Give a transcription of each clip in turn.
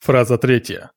Фраза третья.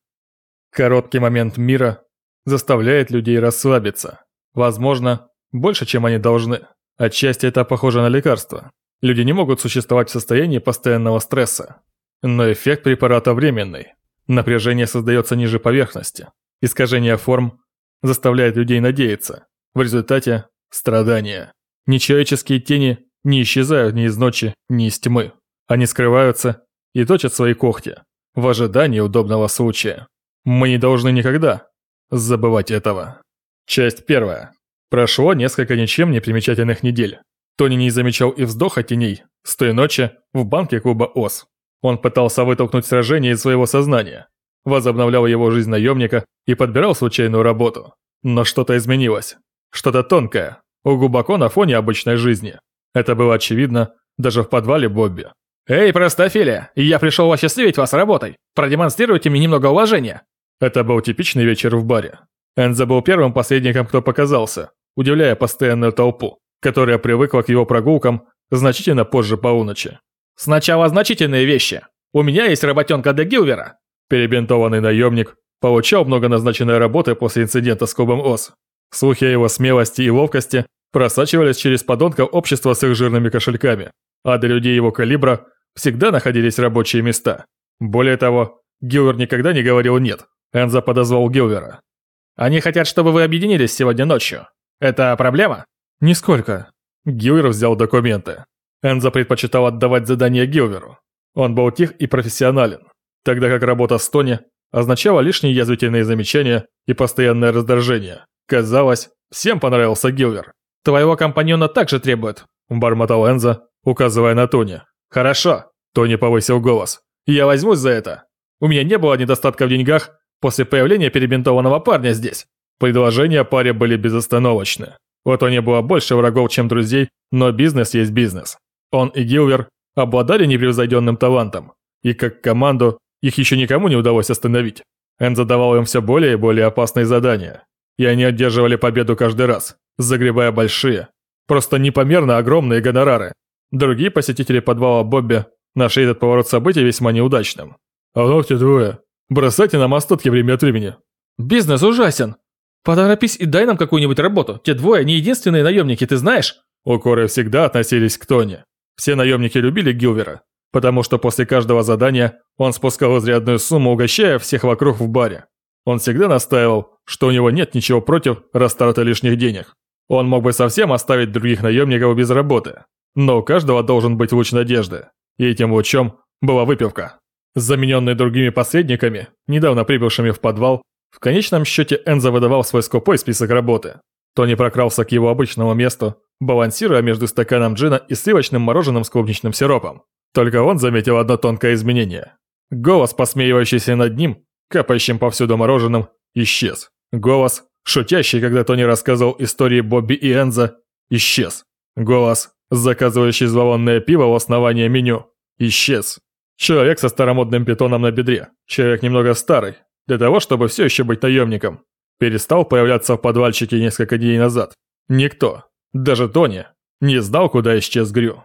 Короткий момент мира заставляет людей расслабиться. Возможно, больше, чем они должны. Отчасти это похоже на лекарство. Люди не могут существовать в состоянии постоянного стресса. Но эффект препарата временный. Напряжение создается ниже поверхности. Искажение форм заставляет людей надеяться. В результате – страдания. Нечеловеческие тени не исчезают ни из ночи, ни из тьмы. Они скрываются и точат свои когти в ожидании удобного случая. Мы не должны никогда забывать этого. Часть первая. Прошло несколько ничем не примечательных недель. Тони не замечал и вздоха теней с той ночи в банке клуба ОС. Он пытался вытолкнуть сражение из своего сознания, возобновлял его жизнь наемника и подбирал случайную работу. Но что-то изменилось. Что-то тонкое, глубоко на фоне обычной жизни. Это было очевидно даже в подвале Бобби. «Эй, простофиля, я пришел осчастливить вас работой. Продемонстрируйте мне немного уважения». Это был типичный вечер в баре. Энза был первым посредником, кто показался, удивляя постоянную толпу, которая привыкла к его прогулкам значительно позже полуночи. «Сначала значительные вещи. У меня есть работенка до Гилвера». Перебинтованный наемник получал много назначенной работы после инцидента с клубом ОС. Слухи о его смелости и ловкости просачивались через подонков общества с их жирными кошельками, а для людей его калибра всегда находились рабочие места. Более того, Гилвер никогда не говорил «нет». Энза подозвал Гилвера. «Они хотят, чтобы вы объединились сегодня ночью. Это проблема?» «Нисколько». Гилвер взял документы. Энза предпочитал отдавать задания Гилверу. Он был тих и профессионален, тогда как работа с Тони означала лишние язвительные замечания и постоянное раздражение. Казалось, всем понравился Гилвер. «Твоего компаньона также требуют», – бормотал Энза, указывая на Тони. «Хорошо», – Тони повысил голос. «Я возьмусь за это. У меня не было недостатка в деньгах после появления перебинтованного парня здесь». Предложения паре были безостановочны. У Тони было больше врагов, чем друзей, но бизнес есть бизнес. Он и Гилвер обладали непревзойденным талантом, и как команду их еще никому не удалось остановить. Энза давал им все более и более опасные задания, и они одерживали победу каждый раз, загребая большие, просто непомерно огромные гонорары. Другие посетители подвала Бобби нашли этот поворот событий весьма неудачным. «А ногти двое. Бросайте нам остатки время от времени». «Бизнес ужасен. Поторопись и дай нам какую-нибудь работу. Те двое не единственные наемники, ты знаешь?» Укоры всегда относились к Тони. Все наемники любили Гилвера, потому что после каждого задания он спускал изрядную сумму, угощая всех вокруг в баре. Он всегда настаивал, что у него нет ничего против растраты лишних денег. Он мог бы совсем оставить других наемников без работы. Но у каждого должен быть луч надежды. И этим лучом была выпивка. Замененный другими посредниками, недавно прибывшими в подвал, в конечном счете Энза выдавал свой скупой список работы. Тони прокрался к его обычному месту, балансируя между стаканом джина и сливочным мороженым с клубничным сиропом. Только он заметил одно тонкое изменение. Голос, посмеивающийся над ним, капающим повсюду мороженым, исчез. Голос, шутящий, когда Тони рассказывал истории Бобби и Энза, исчез. Голос, заказывающий зловонное пиво у основания меню, исчез. Человек со старомодным питоном на бедре, человек немного старый, для того, чтобы все еще быть наемником, перестал появляться в подвальчике несколько дней назад. Никто, даже Тони, не знал, куда исчез Грю.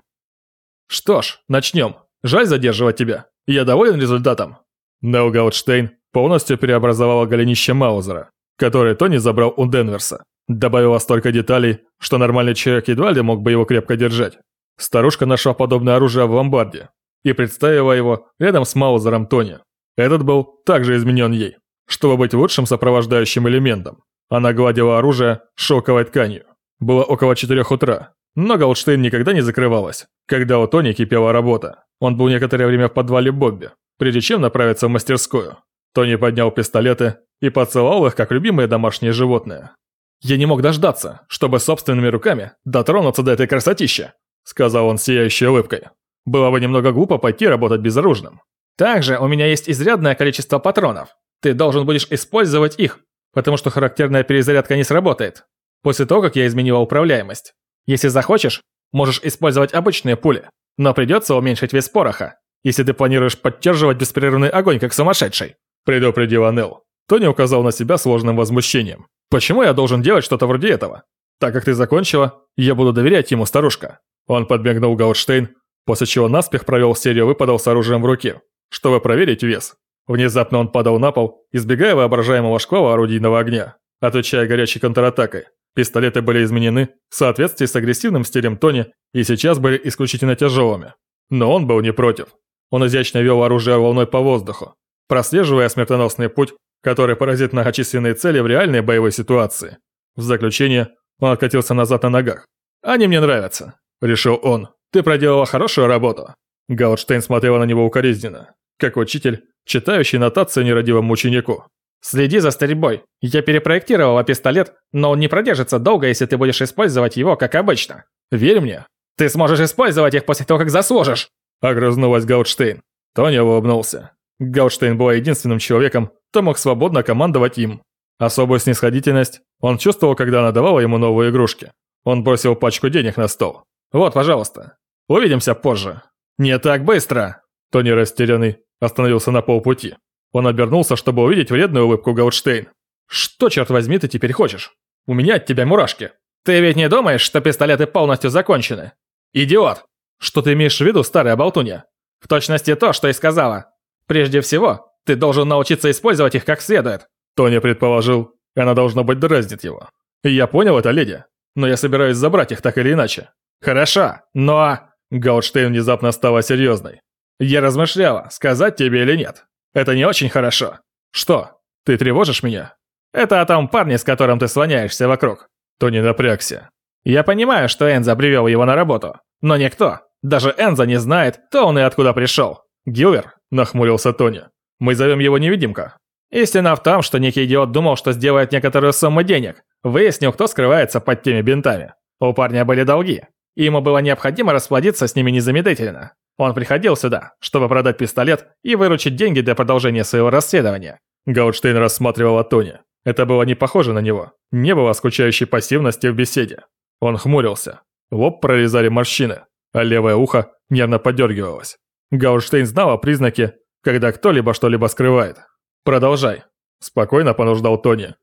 «Что ж, начнем. Жаль задерживать тебя. Я доволен результатом». Нелл Гаутштейн полностью переобразовала голенище Маузера, который Тони забрал у Денверса. Добавила столько деталей, что нормальный человек едва ли мог бы его крепко держать. Старушка нашла подобное оружие в ломбарде и представила его рядом с Маузером Тони. Этот был также изменен ей, чтобы быть лучшим сопровождающим элементом. Она гладила оружие шелковой тканью. Было около четырех утра, но Голдштейн никогда не закрывалась, когда у Тони кипела работа. Он был некоторое время в подвале Бобби, прежде чем направиться в мастерскую. Тони поднял пистолеты и поцеловал их, как любимые домашние животные. «Я не мог дождаться, чтобы собственными руками дотронуться до этой красотища», сказал он сияющей улыбкой. «Было бы немного глупо пойти работать безоружным». «Также у меня есть изрядное количество патронов. Ты должен будешь использовать их, потому что характерная перезарядка не сработает. После того, как я изменила управляемость. Если захочешь, можешь использовать обычные пули, но придется уменьшить вес пороха, если ты планируешь поддерживать беспрерывный огонь, как сумасшедший предупредил Анел. Тони указал на себя сложным возмущением. «Почему я должен делать что-то вроде этого? Так как ты закончила, я буду доверять ему, старушка». Он подмигнул Гаутштейн, после чего наспех провел серию выпадов с оружием в руке, чтобы проверить вес. Внезапно он падал на пол, избегая воображаемого шквала орудийного огня, отвечая горячей контратакой. Пистолеты были изменены в соответствии с агрессивным стилем Тони и сейчас были исключительно тяжелыми. Но он был не против. Он изящно вел оружие волной по воздуху, прослеживая смертоносный путь, который поразит многочисленные цели в реальной боевой ситуации. В заключение он откатился назад на ногах. «Они мне нравятся», — решил он. «Ты проделала хорошую работу». Гаутштейн смотрела на него укоризненно, как учитель, читающий нотации нерадивому ученику. «Следи за стрельбой. Я перепроектировала пистолет, но он не продержится долго, если ты будешь использовать его, как обычно. Верь мне. Ты сможешь использовать их после того, как заслужишь!» Огрызнулась Гаутштейн. Тони улыбнулся. Гаутштейн был единственным человеком, кто мог свободно командовать им. Особую снисходительность он чувствовал, когда она давала ему новые игрушки. Он бросил пачку денег на стол. «Вот, пожалуйста. Увидимся позже». «Не так быстро!» Тони растерянный остановился на полпути. Он обернулся, чтобы увидеть вредную улыбку Гаутштейн. «Что, черт возьми, ты теперь хочешь? У меня от тебя мурашки. Ты ведь не думаешь, что пистолеты полностью закончены? Идиот! Что ты имеешь в виду, старая болтунья? В точности то, что и сказала. Прежде всего, ты должен научиться использовать их как следует». Тони предположил, она должно быть дразнит его. «Я понял это, леди, но я собираюсь забрать их так или иначе». «Хорошо, но...» Гаутштейн внезапно стала серьезной. «Я размышляла, сказать тебе или нет. Это не очень хорошо. Что, ты тревожишь меня? Это о том парне, с которым ты слоняешься вокруг. Тони напрягся. Я понимаю, что Энза привел его на работу, но никто, даже Энза не знает, кто он и откуда пришел. Гилвер, нахмурился Тони. Мы зовем его невидимка. Истина в том, что некий идиот думал, что сделает некоторую сумму денег. Выяснил, кто скрывается под теми бинтами. У парня были долги, и ему было необходимо расплодиться с ними незамедлительно. Он приходил сюда, чтобы продать пистолет и выручить деньги для продолжения своего расследования. Гаутштейн рассматривал Тони. Это было не похоже на него. Не было скучающей пассивности в беседе. Он хмурился. Лоб прорезали морщины, а левое ухо нервно подергивалось. Гаутштейн знал о признаке, когда кто-либо что-либо скрывает. «Продолжай», – спокойно понуждал Тони.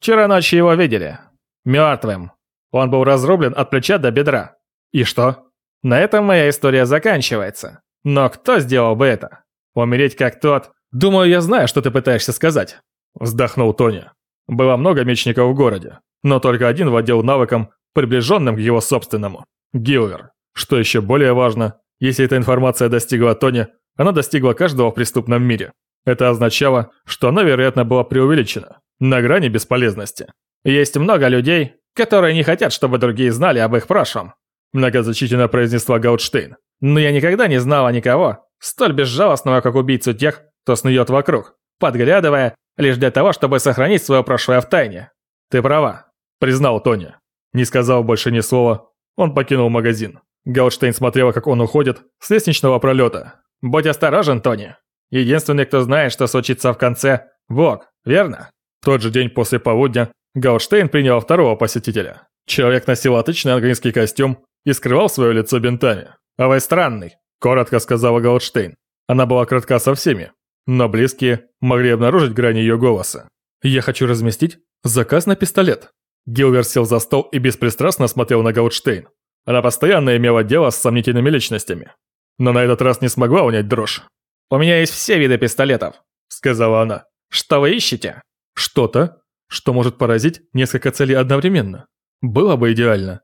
«Вчера ночью его видели. Мертвым. Он был разрублен от плеча до бедра. И что?» На этом моя история заканчивается. Но кто сделал бы это? Умереть как тот? Думаю, я знаю, что ты пытаешься сказать. Вздохнул Тони. Было много мечников в городе, но только один владел навыком, приближенным к его собственному. Гилвер. Что еще более важно, если эта информация достигла Тони, она достигла каждого в преступном мире. Это означало, что она, вероятно, была преувеличена, на грани бесполезности. Есть много людей, которые не хотят, чтобы другие знали об их прошлом. Многозначительно произнесла Гаутштейн. Но я никогда не знала никого, столь безжалостного, как убийцу тех, кто снует вокруг, подглядывая, лишь для того, чтобы сохранить свое прошлое в тайне. Ты права, признал Тони. Не сказав больше ни слова, он покинул магазин. Гаутштейн смотрела, как он уходит с лестничного пролета. «Будь осторожен, Тони. Единственный, кто знает, что случится в конце – Бог, верно?» В тот же день после полудня Гаутштейн принял второго посетителя. Человек носил отличный английский костюм и скрывал свое лицо бинтами. «А вы странный», – коротко сказала Гаутштейн. Она была кратка со всеми, но близкие могли обнаружить грани ее голоса. «Я хочу разместить заказ на пистолет». Гилвер сел за стол и беспристрастно смотрел на Гаутштейн. Она постоянно имела дело с сомнительными личностями. Но на этот раз не смогла унять дрожь. «У меня есть все виды пистолетов», – сказала она. «Что вы ищете?» «Что-то, что может поразить несколько целей одновременно. Было бы идеально.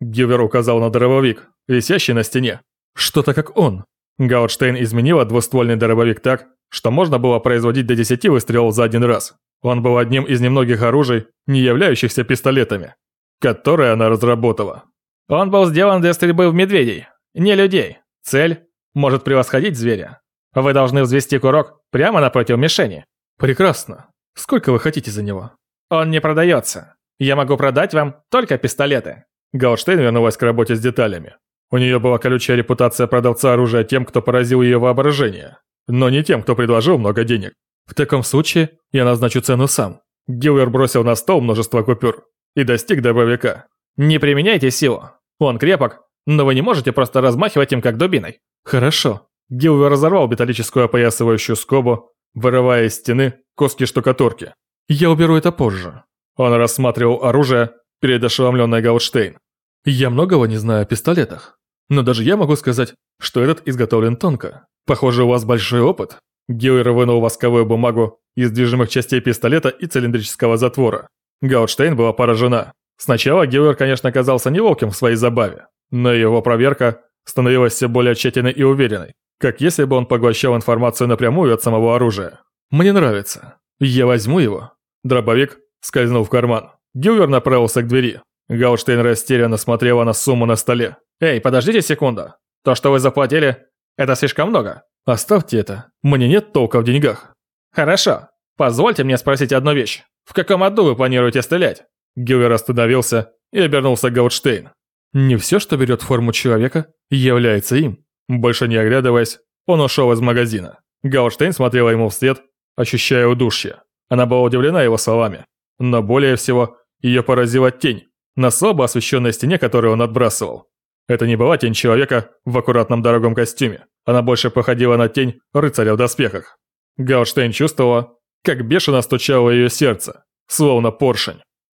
Гилвер указал на дробовик, висящий на стене. Что-то как он. Гаутштейн изменила двуствольный дробовик так, что можно было производить до 10 выстрелов за один раз. Он был одним из немногих оружий, не являющихся пистолетами, которые она разработала. Он был сделан для стрельбы в медведей, не людей. Цель может превосходить зверя. Вы должны взвести курок прямо напротив мишени. Прекрасно. Сколько вы хотите за него? Он не продается. Я могу продать вам только пистолеты. Галштейн вернулась к работе с деталями. У нее была колючая репутация продавца оружия тем, кто поразил ее воображение, но не тем, кто предложил много денег. В таком случае я назначу цену сам. Гилвер бросил на стол множество купюр и достиг дробовика. Не применяйте силу. Он крепок, но вы не можете просто размахивать им как дубиной. Хорошо. Гилвер разорвал металлическую опоясывающую скобу, вырывая из стены куски штукатурки. Я уберу это позже. Он рассматривал оружие, перед ошеломленной Гаутштейн. «Я многого не знаю о пистолетах, но даже я могу сказать, что этот изготовлен тонко. Похоже, у вас большой опыт». Гиллер вынул восковую бумагу из движимых частей пистолета и цилиндрического затвора. Гаутштейн была поражена. Сначала Гиллер, конечно, казался неловким в своей забаве, но его проверка становилась все более тщательной и уверенной, как если бы он поглощал информацию напрямую от самого оружия. «Мне нравится. Я возьму его». Дробовик скользнул в карман. Гиллер направился к двери. Гаутштейн растерянно смотрела на сумму на столе. «Эй, подождите секунду. То, что вы заплатили, это слишком много». «Оставьте это. Мне нет толка в деньгах». «Хорошо. Позвольте мне спросить одну вещь. В каком аду вы планируете стрелять?» Гиллер остановился и обернулся к Гаутштейн. «Не все, что берет форму человека, является им». Больше не оглядываясь, он ушел из магазина. Гаутштейн смотрела ему вслед, ощущая удушье. Она была удивлена его словами. Но более всего, ее поразила тень на слабо освещенной стене, которую он отбрасывал. Это не была тень человека в аккуратном дорогом костюме. Она больше походила на тень рыцаря в доспехах. Гаутштейн чувствовала, как бешено стучало ее сердце, словно поршень.